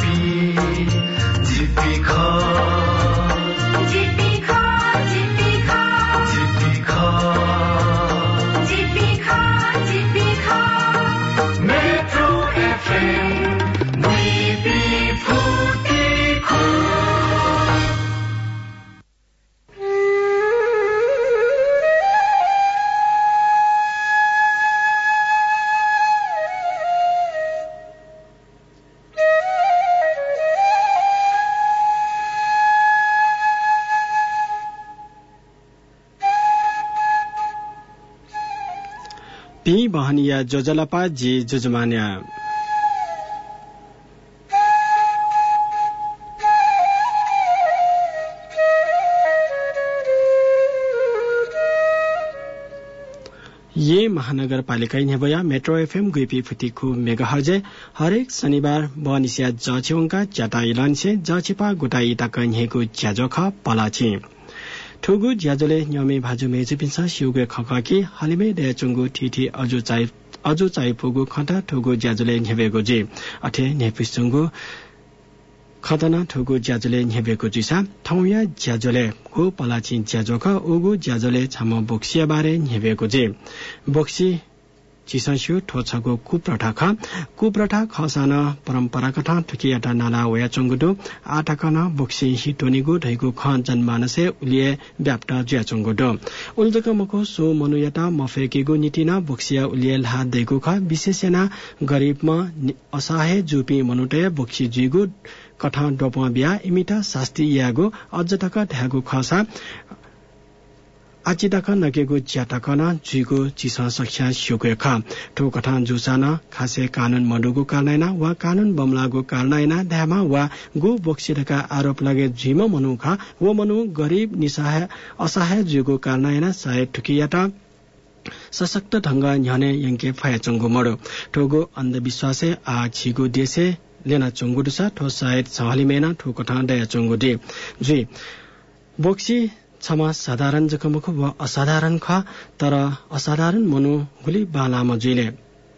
ती पी बहनिया जोजलपा जी जुजमान्या। ये महानगरपालिका नेबया मेट्रो एफएम गुइपी फुतिकु मेगाहर्जे हरेक शनिबार बनिसिया जछेउङका च्याटा इलानसे जछेपा गुटाई ताक न्हेको ज्याजोख पलाछि। ठुगु ज्याजोले न्यमे भाजु मेजु पिन्छ सिउगे खकाकी हलिमे दे चुङ्गु ठिठी अजु चाइ अजु चाइ पुगु खटा ठुगु ज्याजोले न्हेबेको जी अठे नेपिस चुङ्गु खतना ठुगु ज्याजोले न्हेबेको जिसा थौया ज्याजोले गु पलाछि ज्याजोख उगु ज्याजोले बारे न्हेबेको जी बोक्सी चिसस्यु ठोछको कुप्रथा ख कुप्रथा खसान परम्परागत ठुकियाटा नाला वया चंगुदु आटाकन बोक्सी हिटोनिगु ढैगु ख जनमानसे उलिए व्याप्त ज्या चंगुदु उल्जक मको सो मनुयता मफेकिगु निटिना बोक्सिया उलिए ल्हा दैगु ख विशेषना गरीबमा असहाय जुपी मनुटे बोक्सी जुइगु कठा डोपा बिया इमिटा शास्ति यागु अझटक ढ्यागु खसा आचिदाक नगेगु ज्याटाकन जुइगु चिस सख्या स्युके ख ठो कठान जुसाना खासे कानून मडुगु कार्नाइना वा कानून बमलागु कार्नाइना ध्यामा वा गु बोक्सिरका आरोप लगे झिम मनु ख वो मनु गरीब निसहाय असहाय कार्नाइना सायद ठुकियाटा सशक्त ढंग न्यने यंके ठोगु अन्धविश्वासे आ छिगु देशे लेना ठो सायद सहलिमेना दया जुइ बोक्सी क्षमा साधारण जखमुख व असाधारण ख तर असाधारण मनु गुली बालामा जुइले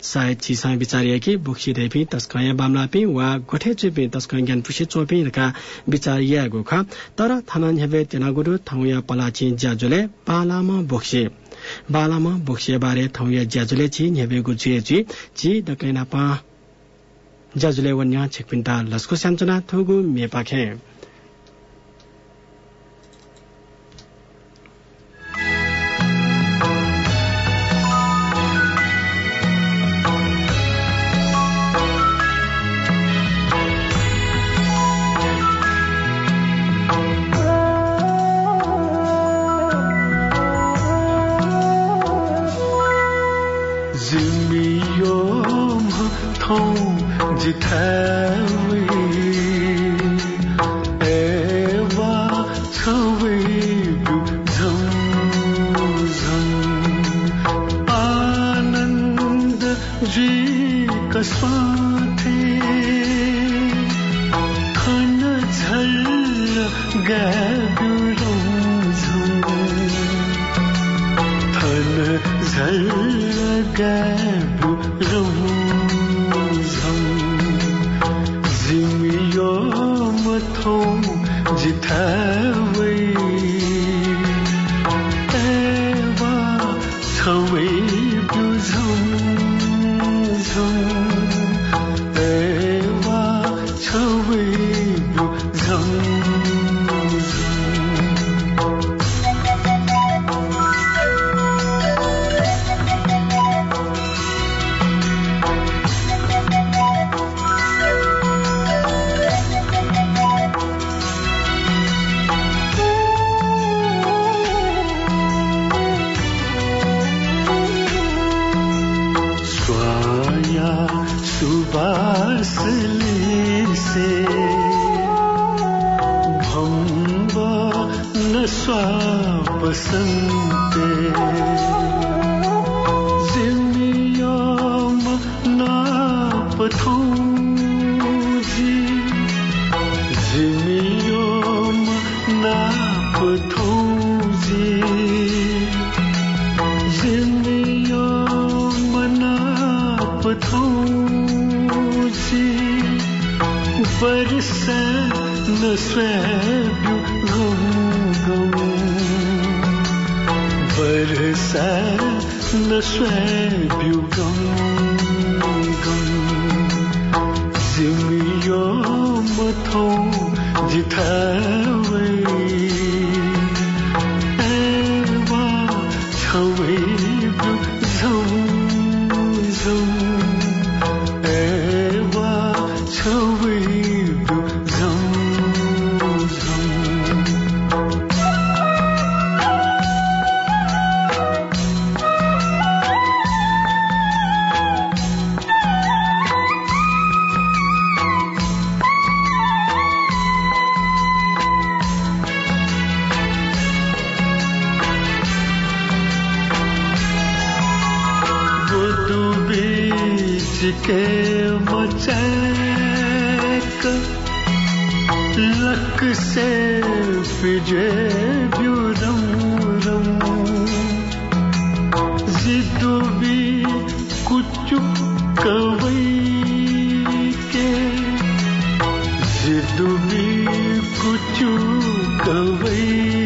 सायद छिसा विचारिए कि बोक्सी देपी तस्कया बामलापी वा गोठे चुपी तस्क ज्ञान पुसी चोपी का विचार यागो ख। तर थाना हेबे तेनागुरु थाउया पलाची ज्याजुले बालामा बोक्सी बालामा बोक्सी बारे थाउया ज्याजुले छि हेबेगु जुए जी जी दकैना पा। ज्याजुले वन्या छिकपिन्टा लस्को स्याम्चना थुगु मेपाखे। Swathe खन झल गरुं थन झल गरुं छवै झौ झौ लक से फिजे ब्यूरम रम। जिद भी कुछ कवई के। जिद भी कुछ कवई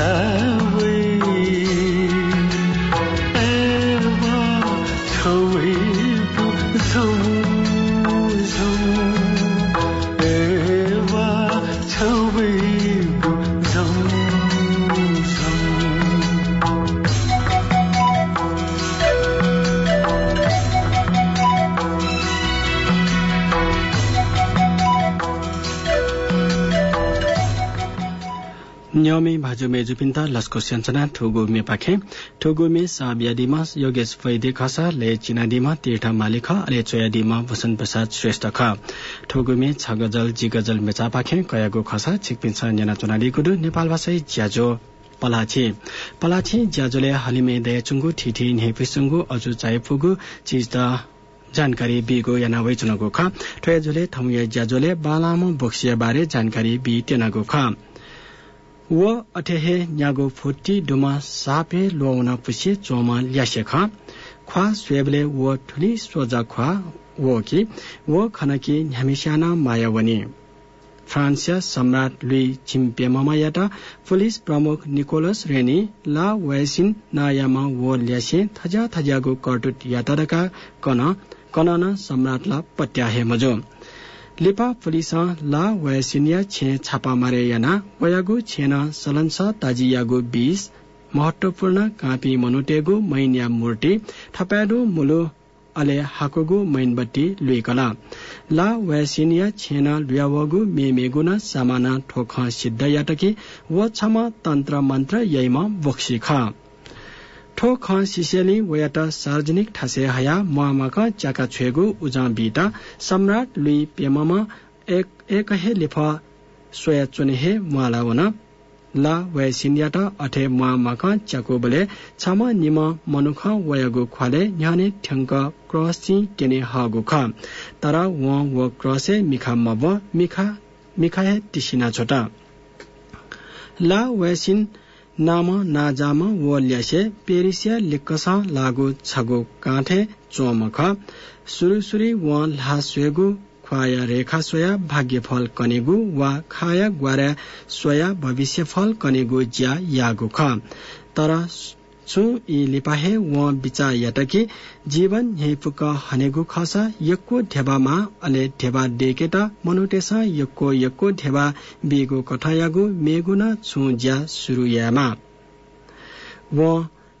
Huh? न्यौमे भाजुमे जुपिन्ता लस्को स्यान्चना ठुगु मे पाखे ठुगु मे साबियादीमा योगेश वैद्य खसा ले चिनादीमा तीर्थ मालिक अले चोयादीमा वसन्त प्रसाद श्रेष्ठ ख ठुगु मे छ गजल जी गजल मेचा पाखे कयागो खसा छिकपिन्छ न्याना चुनादी कुदु नेपाल भाषै ज्याजो पलाछी पलाछी ज्याजोले हलिमे दयाचुङ्गु ठिठी नेपिसुङ्गु अजु चाइफुगु चिज त जानकारी बिगो याना वैचुनगो ख ठोयाजोले थमुया ज्याजोले बालामो बोक्सिया बारे जानकारी बि तेनागो ख व अठेहे न्यागो फुट्टी डुमा सापे लोना पुसे चोमा ल्यासे ख ख्वा स्वेबले व ठुली सोजा ख्वा वो कि वो खनकी न्यामिस्याना मायावनी फ्रान्सिया सम्राट लुई छिम्पेमायाटा पुलिस प्रमुख निकोलस रेनी ला वेसिन नायामा वो ल्यासे थजा थजागो कर्टुट याताडका कन कनन सम्राटला पत्याहे मजो लिपा पुलिस ला वयसिनिया छे छापा मारे याना वयागु छेन सलन्स ताजियागु बीस महत्वपूर्ण कापी मनुटेगु मैन्या मूर्ति थप्याडु मुलु अले हाकुगु मैनबट्टी लुइकला ला वयसिनिया छेन लुयावगु मेमेगुना सामाना ठोख सिद्ध याटकी व छम तन्त्र मन्त्र यैमा बोक्सी ठो ख सिसेली सार्वजनिक ठासे हया मुआमाक चाका छुएगु उजा बीटा सम्राट लुई पेमामा एक एक हे लिफ सोया चुने हे मुआला वन ला वयसिन्याटा अठे मुआमाक चाको बले छम निम मनुख वयगु ख्वाले न्याने ठ्यंक क्रसी केने हगु ख। तर व व क्रसे मिखा मब मिखा मिखा हे तिसिना छोटा। ला वयसिन नाम नाजाम वो ल्यासे पेरिसिया लिक्कसा लागु छगु काठे चोमख। सुरुसुरी व ल्हास्वेगु ख्वाया रेखा सोया भाग्यफल कनेगु वा खाया ग्वारा सोया भविष्यफल कनेगु ज्या यागु ख। तर छु यी लिपाहे व बिचा यटकी जीवन हेपुक हनेगु खसा यक्को ढेबामा अले ढेबा डेकेट मनुटेस यक्को यक्को ढेबा बिगु कठायागु मेगुना छु ज्या सुरुयामा। व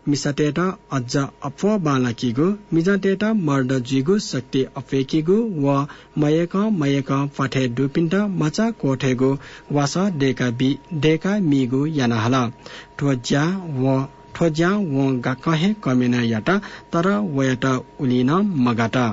मिसाटेटा अझ अफ बालाकिगु मिजाटेटा मर्द जुइगु शक्ति अफेकिगु व मयक मयक पठे डुपिन्ट मचा कोठेगु वास डेका बि डेका मिगु यानाहला। ठोज्या व ठोज्या व गाकहे कमेना याटा तर वयटा उलिन मगाटा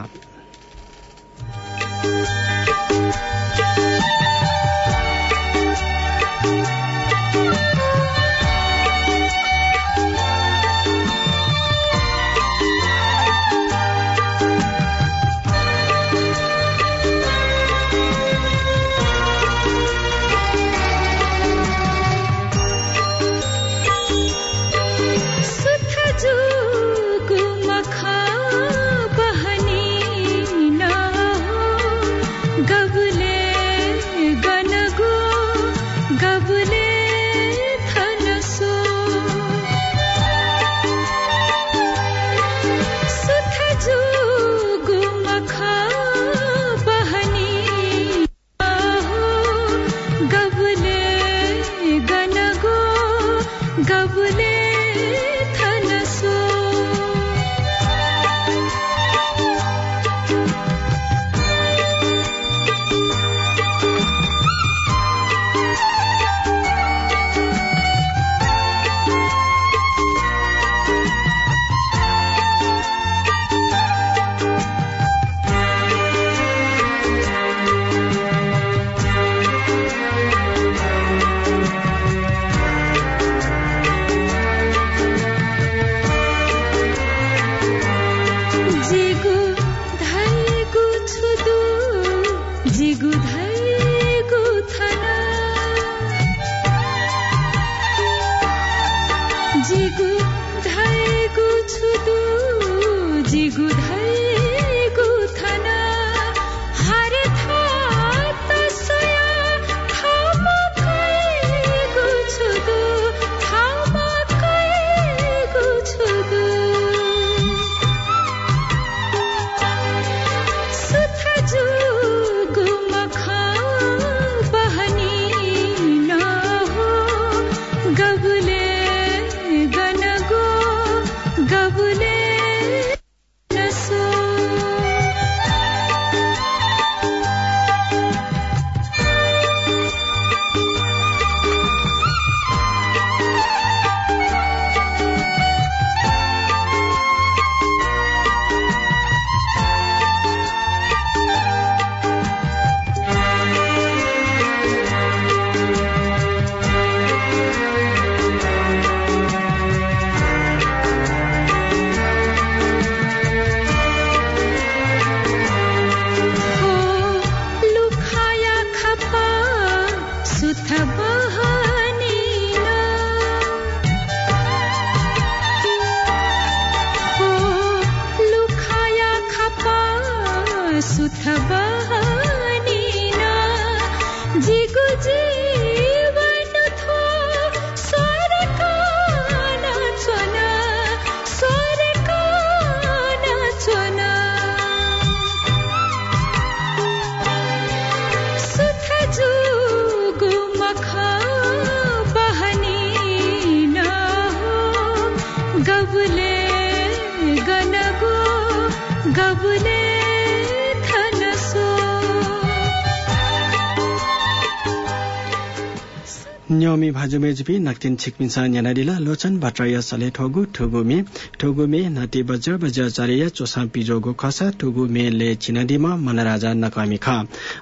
न्योमी भाजुमे जुपी नक्तिन छिकमिसा न्यानाडिला लोचन भट्रय सले ठोगु ठुगु मे ठुगु मे नटी बज बज चरिया चोसा पिजोगु खसा ठुगु मे ले चिनदीमा मनराजा नकामी खा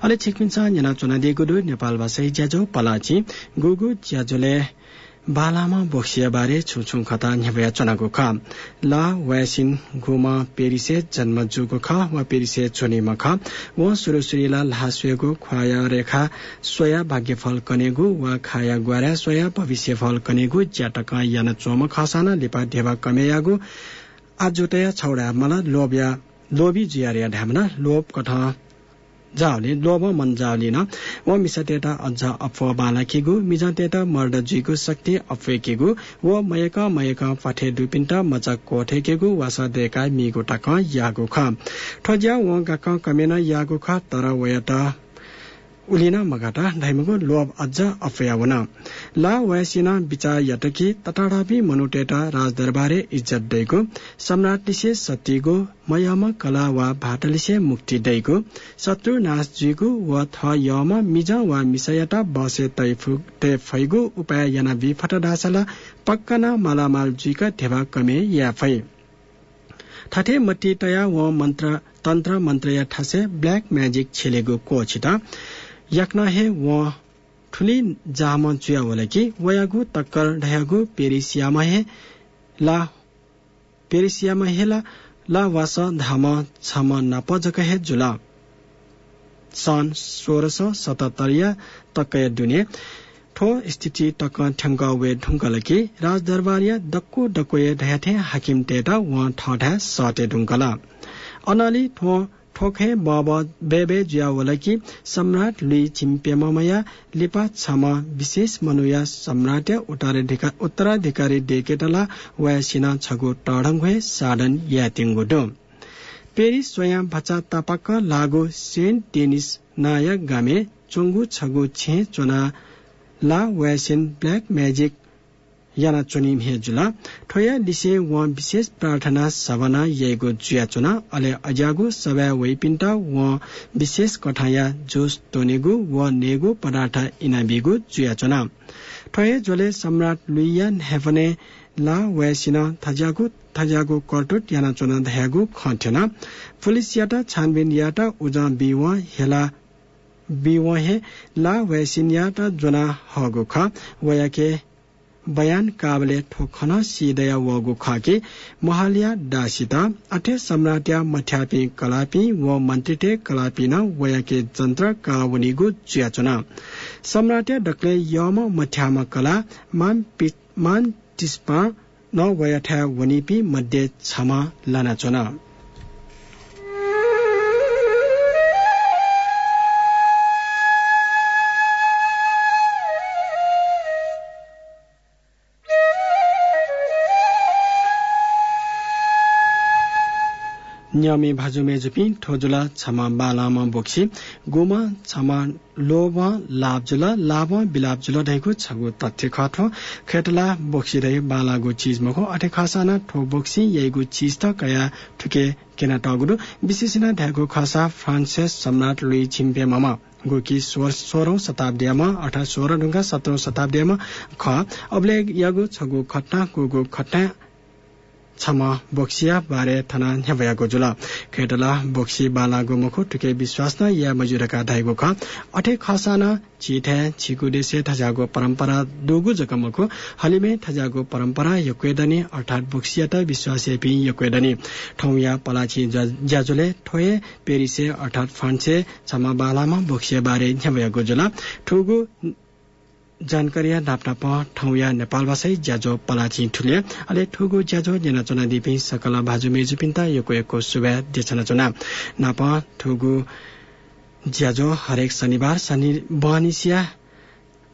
अले छिकमिसा न्याना चुनादी गुडु नेपाल भाषै ज्याजो पलाची गुगु ज्याजोले बालामा बोक्सिया बारे छुछु खता न्याबया चनागु खा। ला वैसिन गुमा पेरिसे जन्म जुगु खा वा पेरिसे चुनिमा खा। व सुरु सुरीला लासुएगु ख्वाया रेखा सोया भाग्यफल कनेगु वा खाया ग्वारा सोया भविष्य फल कनेगु ज्याटका याना चोम खसाना लिपा ढेवा कमेयागु। आजोटया छौडा मला लोबिया लोबी जियारिया ढ्यामना लोब कठ जावले लोब मन जावलिन व मिसतेटा अझ अफव बालाकिगु मिजतेटा मर्द जुइगु शक्ति अफेकिगु व मयका मयका दुपिन्ट मजा कोठेकेगु वासा देका मिगु टक यागु ख ठज्या व गक कमेन यागु ख तर वयता उलिना मगाटा ढाइमगु लोब अझ अफयावन। ला वयसिना विचार यटकी तटाडापी मनुटेटा राजदरबारे इज्जत दैगो। सम्राट लिसे सतीगो मयम कला वा भाटलिसे मुक्ति दैगो। शत्रु नाश जुइगु व थ यम मिज वा मिसयटा बसे तैफु ते फैगु उपाय याना बि फटडासला पक्कना मालामाल जुइका थेवा कमे या फै ठठे मट्टी तया व मन्त्र तन्त्र मन्त्र या ठसे ब्ल्याक म्याजिक छेलेगु कोचिता। याक्न हे व ठुली जाम जुया वलकी वयागु तक्कर ढयागु पेरिसियामा हे ला पेरिसियामा हे ला ला वास धाम छम नप जक हे जुला। सन् सोह्र सौ सतहत्तरिया तकय दुने ठो स्थिति तक ठ्याङ्क वे ढुङ्कलकी राजदरबारिया दक्कु डकोए ढयाठे हाकिम टेटा व ठठा सटे ढुङ्कला अनाली ठो ठोखे बब बेबे ज्यावलकी सम्राट लुई छिम्पेमया लिपा छम विशेष मनुया सम्राट उत्तराधिकारी डेकेटला वयासिना छगु भए साडन यातिङ्गुडो पेरिस स्वयं भचा तापक लागु सेन्ट टेनिस नायक गामे चोङ्गु छगु छे चोना ला वयासिन ब्ल्याक म्याजिक याना चुनिम हे जुला ठोया लिसे व विशेष प्रार्थना सवना येगो जुया चुना अले अज्यागु सबया वैपिन्टा व विशेष कठाया जोस तोनेगु व नेगु पराठा इनाबिगु जुया चुना ठोये जोले सम्राट लुइयान हेफने ला वयसिना थजागु थजागु कर्टुट याना चुना धयागु खन्थेना पुलिस याटा छानबिन याटा उजा बिवा हेला बिवा हे ला वयसिन याटा जोना हगु ख वयाके बयान काबले ठोखन सिदया वगु खाके महालिया डासिता अठे सम्राट्या मठ्यापी कलापी व मन्त्रीटे कलापी न वयाके जन्त्र कावनिगु च्याचुना सम्राट्या डक्ले यम मठ्याम कला मान मान टिस्पा न वयाठा वनिपी मध्ये छमा लानाचुना। न्यामी भाजुमे जुपी ठोजुला छमा बालामा बोक्सी गोमा छमा लोभ लाभजुल लाभ बिलापजुल रहेको छगु तथ्य खठो खेटला बोक्सी रहे बालागु चीज मखो अठे खासाना ठो बोक्सी यहीगु चीज त कया ठुके केना टगुडु विशेषना ध्यागु खासा फ्रान्सेस सम्राट लुई छिम्पे मामा गोकी सोह्रौं शताब्दीमा अर्थात सोह्र ढुङ्गा सत्रौं शताब्दीमा ख अबले यगु छगु खट्ना गुगु खट्ना छमा बोक्सिया बारे थना ह्याबयाको जुल खेटला बोक्सी बालागो मुखु टुके विश्वास न या मजुरका धाइगो ख अठे खसान चिठे छिकु देशे थजागो परम्परा दोगु जकमको हलिमे थजागो परम्परा यक्वेदनी अर्थात बोक्सिया त विश्वासे पि यक्वेदनी ठौँ या पलाची ज्याजुले ठोए पेरिसे अर्थात फान्से छमा बालामा बोक्सिया बारे ह्याबयाको जुल ठुगु जानकारिया नापनाप ठौया नेपाल भाषै ज्याजो पलाची ठुले अले ठुगु ज्याजो जेना चुना दिपि सकल भाजु मेजु पिन्ता यको यको सुबे देछना चुना। नाप ठुगु ज्याजो हरेक शनिबार शनि बनिसिया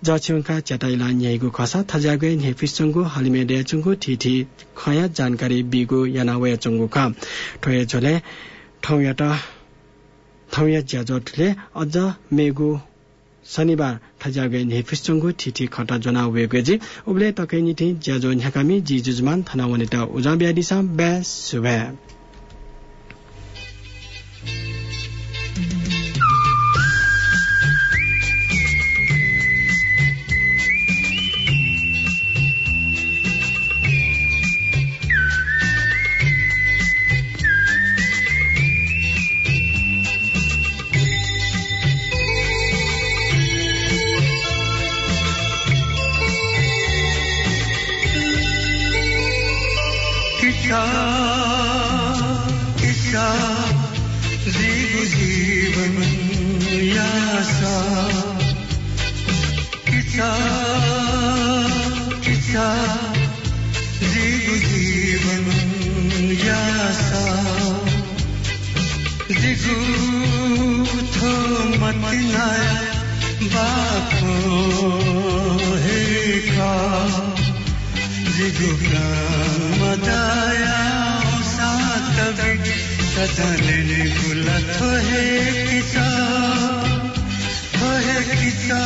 जछिउका च्याटाइला न्याइगु खसा थजागु नेफिसंगु हलिमे डेचुंगु ठिठी खया जानकारी बिगु याना वया चुंगु का ठोय झोले ठौयाटा ठौया ज्याजो ठुले अझ मेगु शनिबार ठजागे नेफिसचंगु ठिठी खटा जना वेगेजी उबले तकै निथि ज्याजो न्याकामी जी जुजमान थना वनिता उजा सुबे किसा थोहे किसा थोहे किसा